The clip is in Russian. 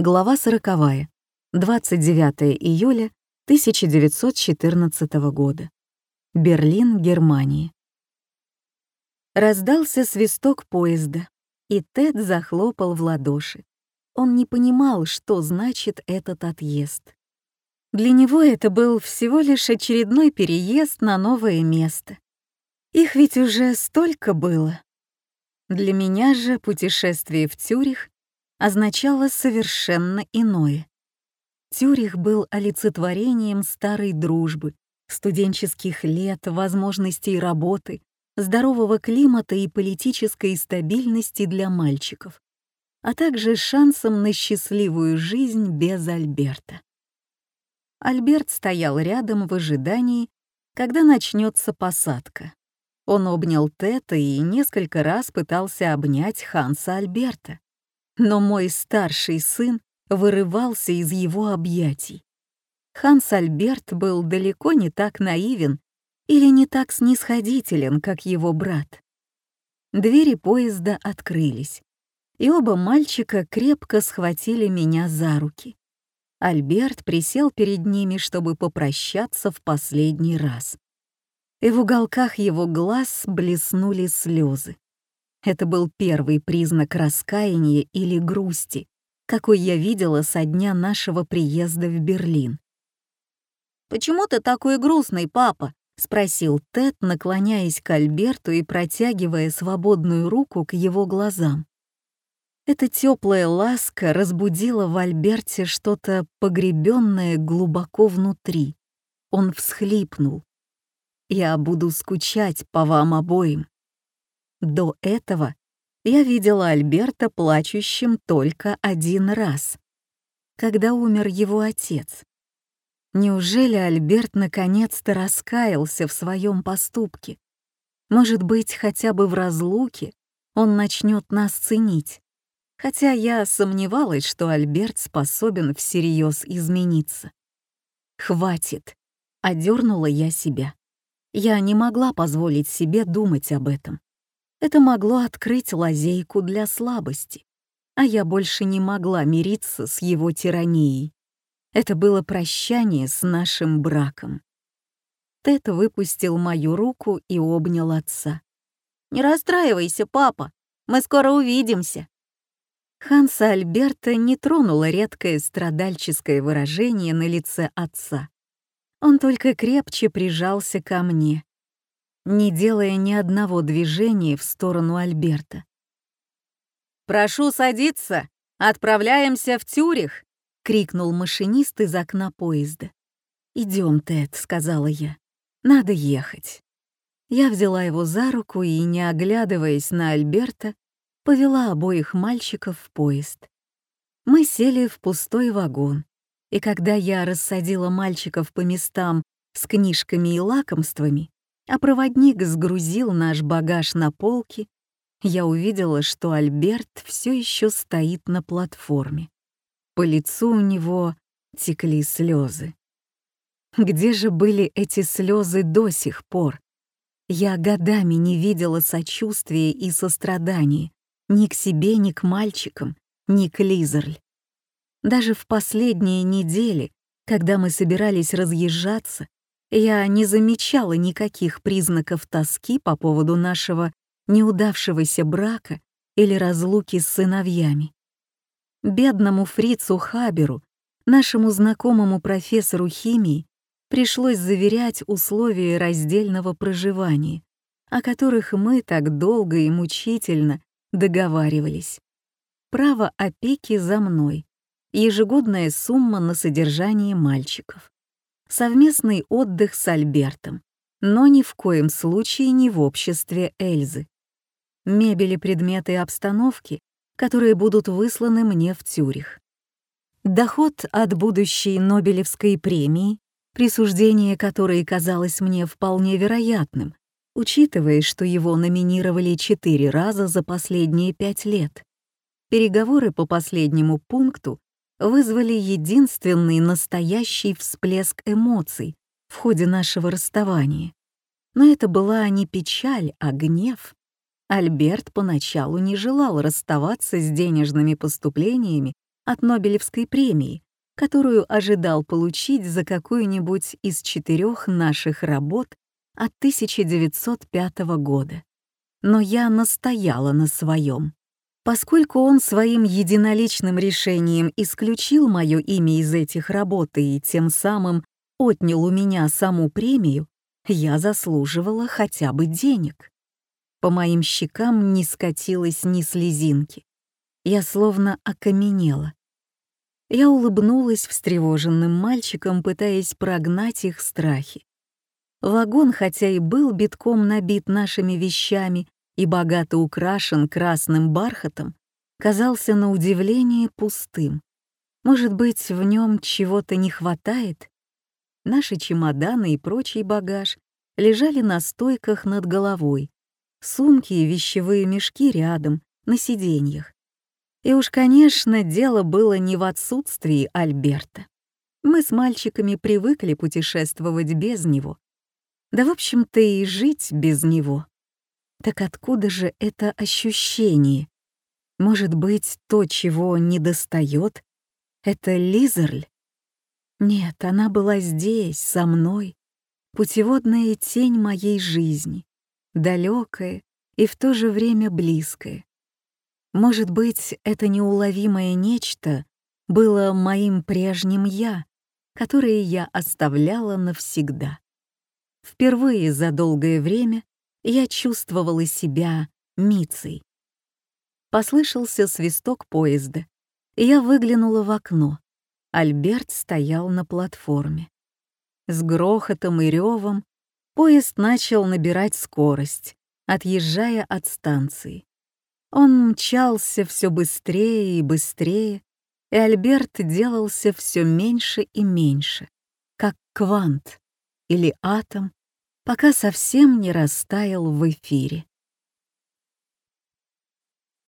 Глава 40. 29 июля 1914 года. Берлин, Германия. Раздался свисток поезда, и Тед захлопал в ладоши. Он не понимал, что значит этот отъезд. Для него это был всего лишь очередной переезд на новое место. Их ведь уже столько было. Для меня же путешествие в Цюрих означало совершенно иное. Тюрих был олицетворением старой дружбы, студенческих лет, возможностей работы, здорового климата и политической стабильности для мальчиков, а также шансом на счастливую жизнь без Альберта. Альберт стоял рядом в ожидании, когда начнется посадка. Он обнял Тета и несколько раз пытался обнять Ханса Альберта. Но мой старший сын вырывался из его объятий. Ханс Альберт был далеко не так наивен или не так снисходителен, как его брат. Двери поезда открылись, и оба мальчика крепко схватили меня за руки. Альберт присел перед ними, чтобы попрощаться в последний раз. И в уголках его глаз блеснули слезы. Это был первый признак раскаяния или грусти, какой я видела со дня нашего приезда в Берлин. «Почему ты такой грустный, папа?» — спросил Тед, наклоняясь к Альберту и протягивая свободную руку к его глазам. Эта теплая ласка разбудила в Альберте что-то погребенное глубоко внутри. Он всхлипнул. «Я буду скучать по вам обоим». До этого я видела Альберта плачущим только один раз, когда умер его отец. Неужели Альберт наконец-то раскаялся в своем поступке? Может быть, хотя бы в разлуке он начнет нас ценить? Хотя я сомневалась, что Альберт способен всерьез измениться. «Хватит!» — одернула я себя. Я не могла позволить себе думать об этом. Это могло открыть лазейку для слабости, а я больше не могла мириться с его тиранией. Это было прощание с нашим браком. Тед выпустил мою руку и обнял отца. «Не расстраивайся, папа, мы скоро увидимся». Ханса Альберта не тронуло редкое страдальческое выражение на лице отца. Он только крепче прижался ко мне, не делая ни одного движения в сторону Альберта. «Прошу садиться! Отправляемся в Тюрих!» — крикнул машинист из окна поезда. «Идем, Тед», — сказала я. «Надо ехать». Я взяла его за руку и, не оглядываясь на Альберта, повела обоих мальчиков в поезд. Мы сели в пустой вагон, и когда я рассадила мальчиков по местам с книжками и лакомствами, а проводник сгрузил наш багаж на полки, я увидела, что Альберт все еще стоит на платформе. По лицу у него текли слезы. Где же были эти слезы до сих пор? Я годами не видела сочувствия и сострадания ни к себе, ни к мальчикам, ни к Лизерль. Даже в последние недели, когда мы собирались разъезжаться, я не замечала никаких признаков тоски по поводу нашего неудавшегося брака или разлуки с сыновьями. Бедному фрицу Хаберу, нашему знакомому профессору химии, пришлось заверять условия раздельного проживания, о которых мы так долго и мучительно договаривались. Право опеки за мной, ежегодная сумма на содержание мальчиков совместный отдых с Альбертом, но ни в коем случае не в обществе Эльзы. Мебели, предметы и обстановки, которые будут высланы мне в Тюрих. Доход от будущей Нобелевской премии, присуждение которой казалось мне вполне вероятным, учитывая, что его номинировали четыре раза за последние пять лет. Переговоры по последнему пункту вызвали единственный настоящий всплеск эмоций в ходе нашего расставания. Но это была не печаль, а гнев. Альберт поначалу не желал расставаться с денежными поступлениями от Нобелевской премии, которую ожидал получить за какую-нибудь из четырех наших работ от 1905 года. Но я настояла на своем. Поскольку он своим единоличным решением исключил мое имя из этих работ и тем самым отнял у меня саму премию, я заслуживала хотя бы денег. По моим щекам не скатилось ни слезинки. Я словно окаменела. Я улыбнулась встревоженным мальчикам, пытаясь прогнать их страхи. Вагон, хотя и был битком набит нашими вещами и богато украшен красным бархатом, казался на удивление пустым. Может быть, в нем чего-то не хватает? Наши чемоданы и прочий багаж лежали на стойках над головой, сумки и вещевые мешки рядом, на сиденьях. И уж, конечно, дело было не в отсутствии Альберта. Мы с мальчиками привыкли путешествовать без него. Да, в общем-то, и жить без него. Так откуда же это ощущение? Может быть, то, чего не достает, это Лизерль? Нет, она была здесь, со мной, путеводная тень моей жизни, далекая и в то же время близкая. Может быть, это неуловимое нечто было моим прежним «я», которое я оставляла навсегда. Впервые за долгое время я чувствовала себя Мицей. Послышался свисток поезда, я выглянула в окно. Альберт стоял на платформе. С грохотом и ревом поезд начал набирать скорость, отъезжая от станции. Он мчался все быстрее и быстрее, и Альберт делался все меньше и меньше, как квант или атом, пока совсем не растаял в эфире.